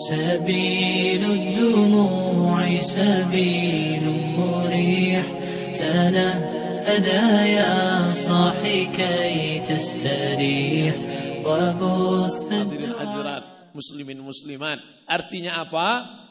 سبيل الدموع سبيل مريح تنهدى يا صاحي كي تستريح وبث Hadirin hadirat muslimin muslimat. Artinya apa?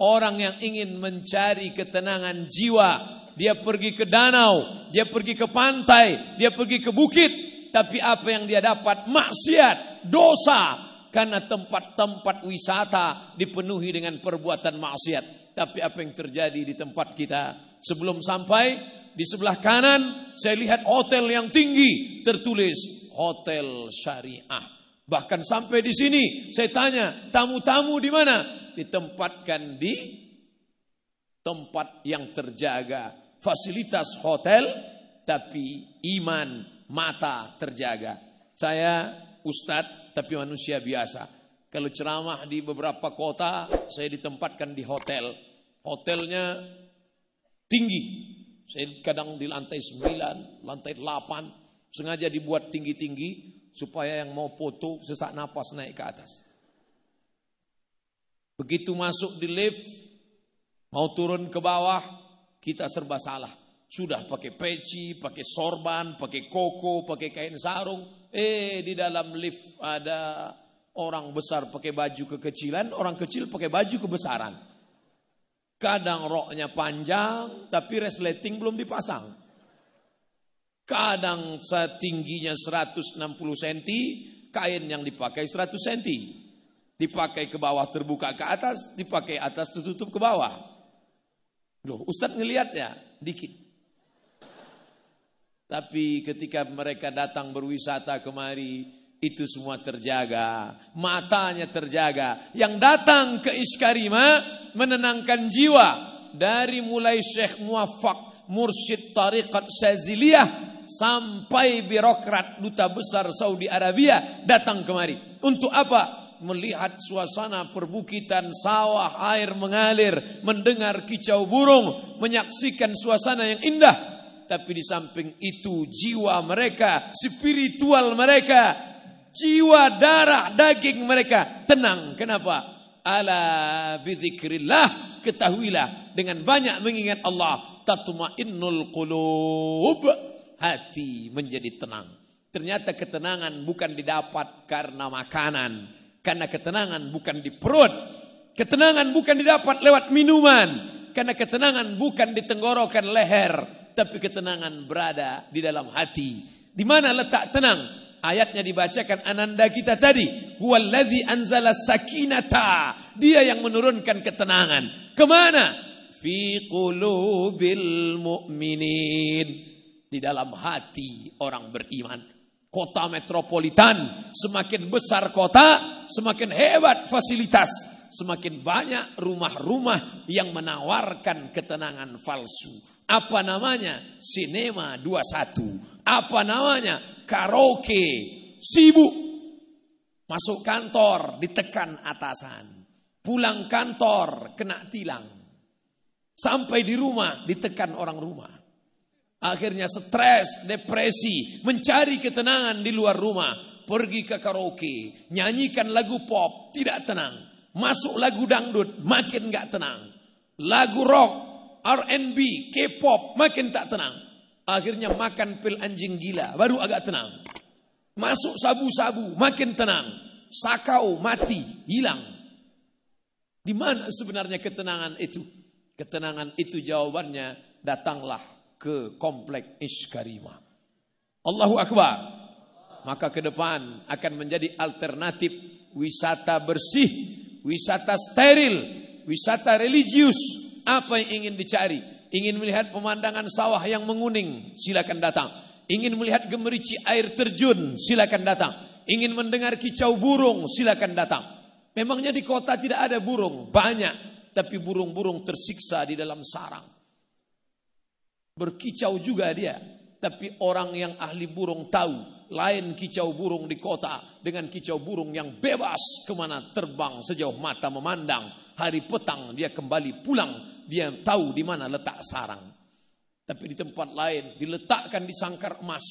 Orang yang ingin mencari ketenangan jiwa, dia pergi ke danau, dia pergi ke pantai, dia pergi ke bukit, tapi apa yang dia dapat? Maksiat, dosa. karena tempat-tempat wisata dipenuhi dengan perbuatan maksiat. Tapi apa yang terjadi di tempat kita? Sebelum sampai di sebelah kanan saya lihat hotel yang tinggi tertulis hotel syariah. Bahkan sampai di sini saya tanya, tamu-tamu di mana? Ditempatkan di tempat yang terjaga. Fasilitas hotel tapi iman mata terjaga. Saya ustadz tapi manusia biasa. Kalau ceramah di beberapa kota, saya ditempatkan di hotel. Hotelnya tinggi. Saya kadang di lantai 9, lantai 8. Sengaja dibuat tinggi-tinggi supaya yang mau foto sesak napas naik ke atas. Begitu masuk di lift, mau turun ke bawah, kita serba salah. Sudah pakai peci, pakai sorban, pakai koko, pakai kain sarung. Eh di dalam lift ada orang besar pakai baju kekecilan, orang kecil pakai baju kebesaran. Kadang roknya panjang, tapi resleting belum dipasang. Kadang setingginya 160 cm, kain yang dipakai 100 cm. Dipakai ke bawah terbuka ke atas, dipakai atas tertutup ke bawah. Loh, Ustadz ngelihatnya dikit. Tapi ketika mereka datang berwisata kemari, itu semua terjaga. Matanya terjaga. Yang datang ke Iskarima menenangkan jiwa. Dari mulai Syekh Muwafaq, Mursyid Tariqat Syaziliyah, sampai birokrat duta besar Saudi Arabia datang kemari. Untuk apa? Melihat suasana perbukitan, sawah, air mengalir, mendengar kicau burung, menyaksikan suasana yang indah. Tapi di samping itu jiwa mereka, spiritual mereka, jiwa darah daging mereka tenang. Kenapa? Ala bizikrillah ketahuilah dengan banyak mengingat Allah tatmainnul qulub hati menjadi tenang. Ternyata ketenangan bukan didapat karena makanan, karena ketenangan bukan di perut. Ketenangan bukan didapat lewat minuman, karena ketenangan bukan di tenggorokan leher, tapi ketenangan berada di dalam hati. Di mana letak tenang? Ayatnya dibacakan ananda kita tadi. Huwallazi anzala sakinata. Dia yang menurunkan ketenangan. Ke mana? Fi qulubil mu'minin. Di dalam hati orang beriman. Kota metropolitan. Semakin besar kota, semakin hebat fasilitas. Semakin banyak rumah-rumah yang menawarkan ketenangan palsu. Apa namanya? Sinema 21. Apa namanya? Karaoke. Sibuk. Masuk kantor ditekan atasan. Pulang kantor kena tilang. Sampai di rumah ditekan orang rumah. Akhirnya stres, depresi, mencari ketenangan di luar rumah. Pergi ke karaoke, nyanyikan lagu pop, tidak tenang. Masuk lagu dangdut, makin gak tenang. Lagu rock, R&B, K-pop, makin tak tenang. Akhirnya makan pil anjing gila, baru agak tenang. Masuk sabu-sabu, makin tenang. Sakau, mati, hilang. Di mana sebenarnya ketenangan itu? Ketenangan itu jawabannya, datanglah ke komplek Iskarima. Allahu Akbar. Maka ke depan akan menjadi alternatif wisata bersih, wisata steril, wisata religius. Apa yang ingin dicari? Ingin melihat pemandangan sawah yang menguning, silakan datang. Ingin melihat gemerici air terjun, silakan datang. Ingin mendengar kicau burung, silakan datang. Memangnya di kota tidak ada burung? Banyak, tapi burung-burung tersiksa di dalam sarang. Berkicau juga dia. Tapi orang yang ahli burung tahu. Lain kicau burung di kota. Dengan kicau burung yang bebas. Ke mana terbang sejauh mata memandang. Hari petang dia kembali pulang. Dia tahu di mana letak sarang. Tapi di tempat lain diletakkan di sangkar emas.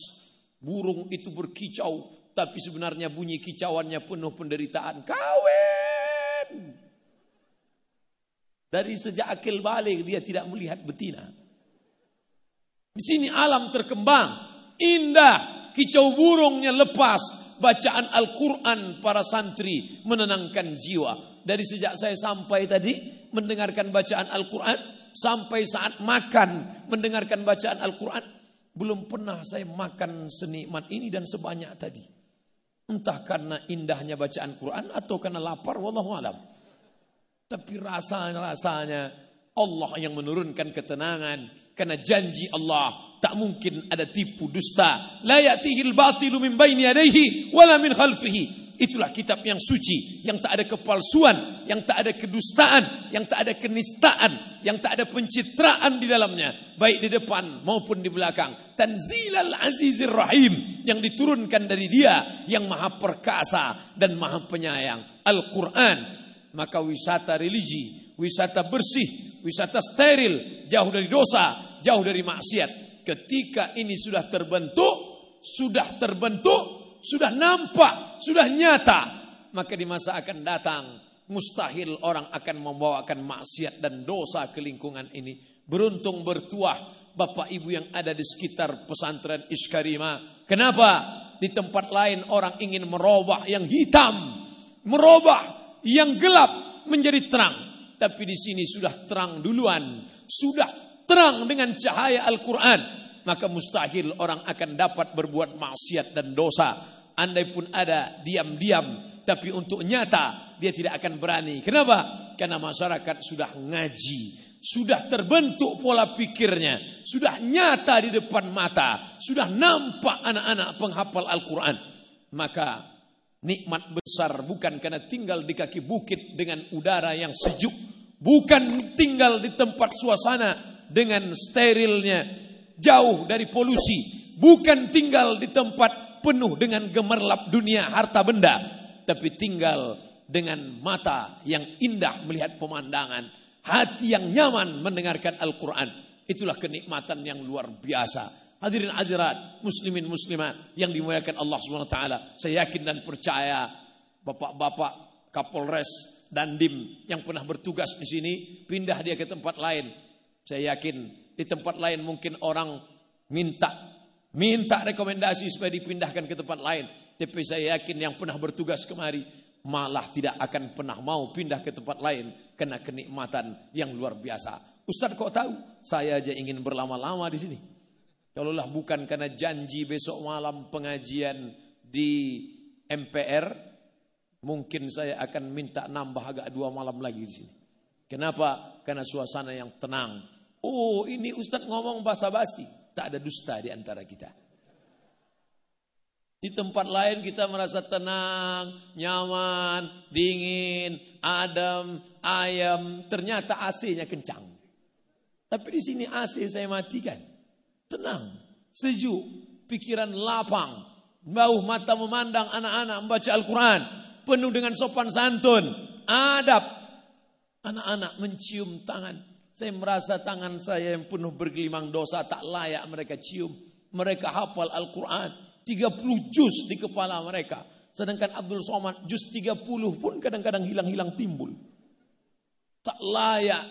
Burung itu berkicau. Tapi sebenarnya bunyi kicauannya penuh penderitaan. Kawin. Dari sejak akil balik dia tidak melihat betina. Di sini alam terkembang, indah, kicau burungnya lepas, bacaan Al-Quran para santri menenangkan jiwa. Dari sejak saya sampai tadi mendengarkan bacaan Al-Quran, sampai saat makan mendengarkan bacaan Al-Quran, belum pernah saya makan senikmat ini dan sebanyak tadi. Entah karena indahnya bacaan Quran atau karena lapar, wallahu alam. Tapi rasanya-rasanya Allah yang menurunkan ketenangan. Karena janji Allah tak mungkin ada tipu dusta. La ya'tihil batilu min baini yadayhi wala min khalfihi. Itulah kitab yang suci, yang tak ada kepalsuan, yang tak ada kedustaan, yang tak ada kenistaan, yang tak ada pencitraan di dalamnya, baik di depan maupun di belakang. Tanzilal Azizir Rahim yang diturunkan dari Dia yang Maha Perkasa dan Maha Penyayang. Al-Qur'an, maka wisata religi, wisata bersih, wisata steril, jauh dari dosa, jauh dari maksiat. Ketika ini sudah terbentuk, sudah terbentuk, sudah nampak, sudah nyata, maka di masa akan datang mustahil orang akan membawakan maksiat dan dosa ke lingkungan ini. Beruntung bertuah Bapak Ibu yang ada di sekitar pesantren Iskarima. Kenapa? Di tempat lain orang ingin merubah yang hitam, merubah yang gelap menjadi terang. Tapi di sini sudah terang duluan, sudah terang dengan cahaya Al-Quran maka mustahil orang akan dapat berbuat maksiat dan dosa. Andai pun ada diam-diam, tapi untuk nyata dia tidak akan berani. Kenapa? Karena masyarakat sudah ngaji, sudah terbentuk pola pikirnya, sudah nyata di depan mata, sudah nampak anak-anak penghafal Al-Quran. Maka nikmat besar bukan karena tinggal di kaki bukit dengan udara yang sejuk, bukan tinggal di tempat suasana dengan sterilnya jauh dari polusi, bukan tinggal di tempat penuh dengan gemerlap dunia harta benda, tapi tinggal dengan mata yang indah melihat pemandangan, hati yang nyaman mendengarkan Al-Qur'an. Itulah kenikmatan yang luar biasa. Hadirin hadirat, muslimin muslimat yang dimuliakan Allah Subhanahu wa taala. Saya yakin dan percaya Bapak-bapak Kapolres dan Dim yang pernah bertugas di sini pindah dia ke tempat lain. Saya yakin di tempat lain mungkin orang minta minta rekomendasi supaya dipindahkan ke tempat lain. Tapi saya yakin yang pernah bertugas kemari malah tidak akan pernah mau pindah ke tempat lain karena kenikmatan yang luar biasa. Ustaz kok tahu? Saya aja ingin berlama-lama di sini. Kalaulah bukan karena janji besok malam pengajian di MPR, mungkin saya akan minta nambah agak dua malam lagi di sini. Kenapa? Karena suasana yang tenang, Oh ini Ustadz ngomong bahasa basi. Tak ada dusta di antara kita. Di tempat lain kita merasa tenang, nyaman, dingin, adem, ayam. Ternyata AC-nya kencang. Tapi di sini AC saya matikan. Tenang, sejuk, pikiran lapang. Bau mata memandang anak-anak membaca Al-Quran. Penuh dengan sopan santun, adab. Anak-anak mencium tangan saya merasa tangan saya yang penuh bergelimang dosa tak layak mereka cium. Mereka hafal Al-Quran. 30 juz di kepala mereka. Sedangkan Abdul Somad juz 30 pun kadang-kadang hilang-hilang timbul. Tak layak.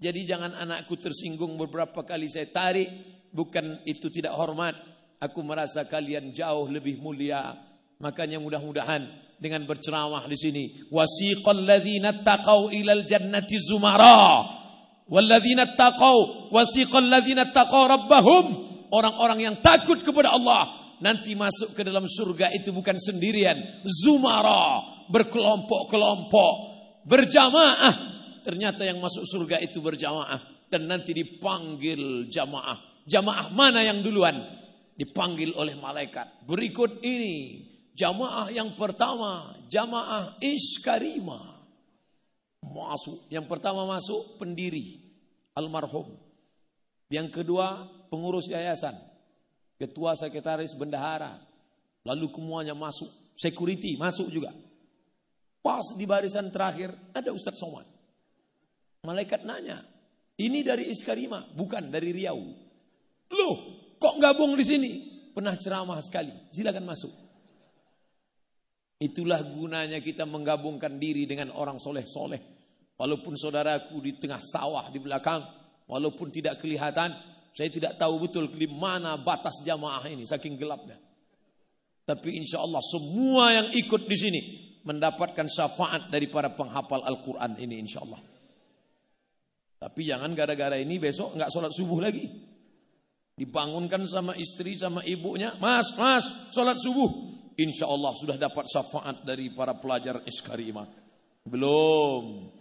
Jadi jangan anakku tersinggung beberapa kali saya tarik. Bukan itu tidak hormat. Aku merasa kalian jauh lebih mulia. Makanya mudah-mudahan dengan berceramah di sini. Wasiqal ladzina taqau ilal jannati zumara. Walladzina taqau wasiqal ladzina taqau rabbahum. Orang-orang yang takut kepada Allah nanti masuk ke dalam surga itu bukan sendirian, zumara, berkelompok-kelompok, berjamaah. Ternyata yang masuk surga itu berjamaah dan nanti dipanggil jamaah. Jamaah mana yang duluan? Dipanggil oleh malaikat. Berikut ini jamaah yang pertama, jamaah iskarima masuk. Yang pertama masuk pendiri almarhum. Yang kedua pengurus yayasan. Ketua sekretaris bendahara. Lalu semuanya masuk. Security masuk juga. Pas di barisan terakhir ada Ustadz Somad. Malaikat nanya, ini dari Iskarima, bukan dari Riau. Loh, kok gabung di sini? Pernah ceramah sekali, silakan masuk. Itulah gunanya kita menggabungkan diri dengan orang soleh-soleh Walaupun saudaraku di tengah sawah di belakang, walaupun tidak kelihatan, saya tidak tahu betul di mana batas jamaah ini, saking gelapnya. Tapi insya Allah semua yang ikut di sini mendapatkan syafaat dari para penghafal Al-Quran ini insya Allah. Tapi jangan gara-gara ini besok nggak sholat subuh lagi. Dibangunkan sama istri sama ibunya, mas, mas, sholat subuh. Insya Allah sudah dapat syafaat dari para pelajar iskarima. Belum.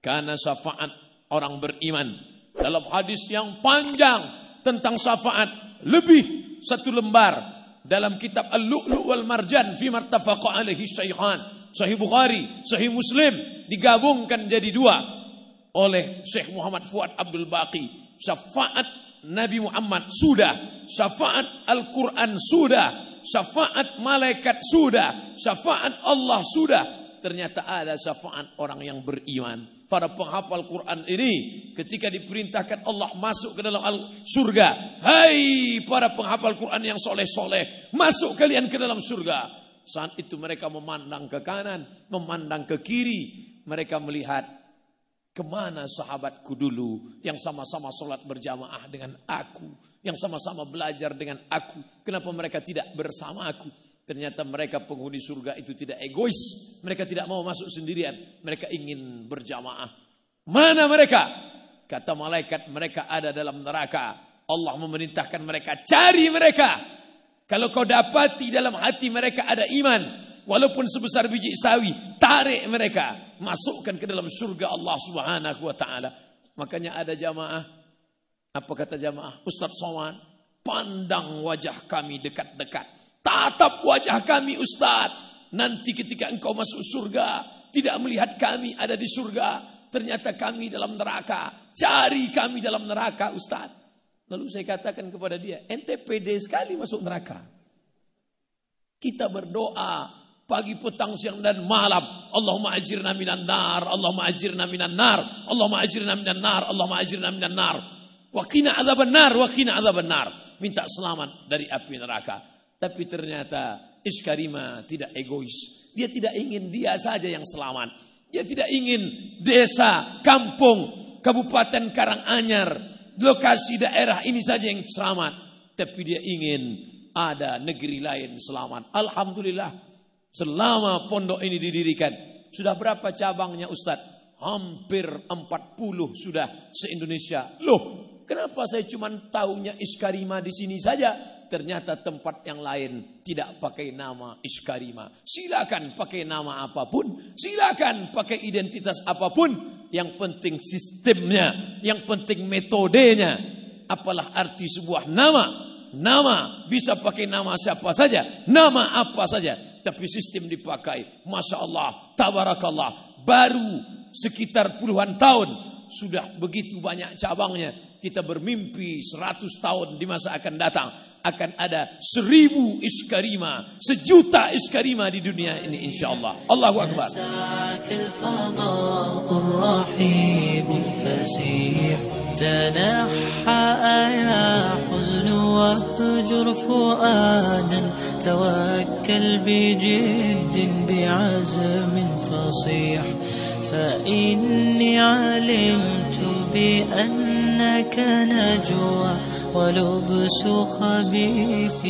Karena syafaat orang beriman. Dalam hadis yang panjang tentang syafaat. Lebih satu lembar. Dalam kitab Al-Lu'lu' wal Marjan. Fi martafaqa alaihi syaihan. Sahih Bukhari, Sahih Muslim. Digabungkan jadi dua. Oleh Syekh Muhammad Fuad Abdul Baqi. Syafaat Nabi Muhammad sudah. Syafaat Al-Quran sudah. Syafaat malaikat sudah. Syafaat Allah sudah. Ternyata ada syafaat orang yang beriman para penghafal Quran ini ketika diperintahkan Allah masuk ke dalam surga. Hai para penghafal Quran yang soleh-soleh, masuk kalian ke dalam surga. Saat itu mereka memandang ke kanan, memandang ke kiri. Mereka melihat ke mana sahabatku dulu yang sama-sama sholat berjamaah dengan aku. Yang sama-sama belajar dengan aku. Kenapa mereka tidak bersama aku? Ternyata mereka penghuni surga itu tidak egois. Mereka tidak mau masuk sendirian. Mereka ingin berjamaah. Mana mereka? Kata malaikat mereka ada dalam neraka. Allah memerintahkan mereka cari mereka. Kalau kau dapati dalam hati mereka ada iman. Walaupun sebesar biji sawi. Tarik mereka. Masukkan ke dalam surga Allah subhanahu wa ta'ala. Makanya ada jamaah. Apa kata jamaah? Ustaz Somad. Pandang wajah kami dekat-dekat. Tatap wajah kami Ustaz. Nanti ketika engkau masuk surga. Tidak melihat kami ada di surga. Ternyata kami dalam neraka. Cari kami dalam neraka Ustaz. Lalu saya katakan kepada dia. Ente pede sekali masuk neraka. Kita berdoa. Pagi, petang, siang, dan malam. Allahumma ajirna minan nar. Allahumma ajirna minan nar. Allahumma ajirna minan nar. Allahumma ajirna minan nar. Wakina azaban nar. Wakina azaban nar. Minta selamat dari api neraka. Tapi ternyata Iskarima tidak egois. Dia tidak ingin dia saja yang selamat. Dia tidak ingin desa, kampung, kabupaten Karanganyar, lokasi daerah ini saja yang selamat. Tapi dia ingin ada negeri lain selamat. Alhamdulillah selama pondok ini didirikan. Sudah berapa cabangnya Ustadz? Hampir 40 sudah se-Indonesia. Loh, kenapa saya cuma tahunya Iskarima di sini saja? ternyata tempat yang lain tidak pakai nama Iskarima. Silakan pakai nama apa pun, silakan pakai identitas apa pun. Yang penting sistemnya, yang penting metodenya. Apalah arti sebuah nama? Nama bisa pakai nama siapa saja, nama apa saja, tapi sistem dipakai. Masya Allah, tabarakallah. Baru sekitar puluhan tahun sudah begitu banyak cabangnya. Kita bermimpi 100 tahun di masa akan datang akan ada seribu iskarima, sejuta iskarima di dunia ini insya Allah. Allahu Akbar. تنحى يا حزن واهجر فؤادا توكل بجد بعزم فصيح فإني علمت بأنك نجوى ولبس خبيث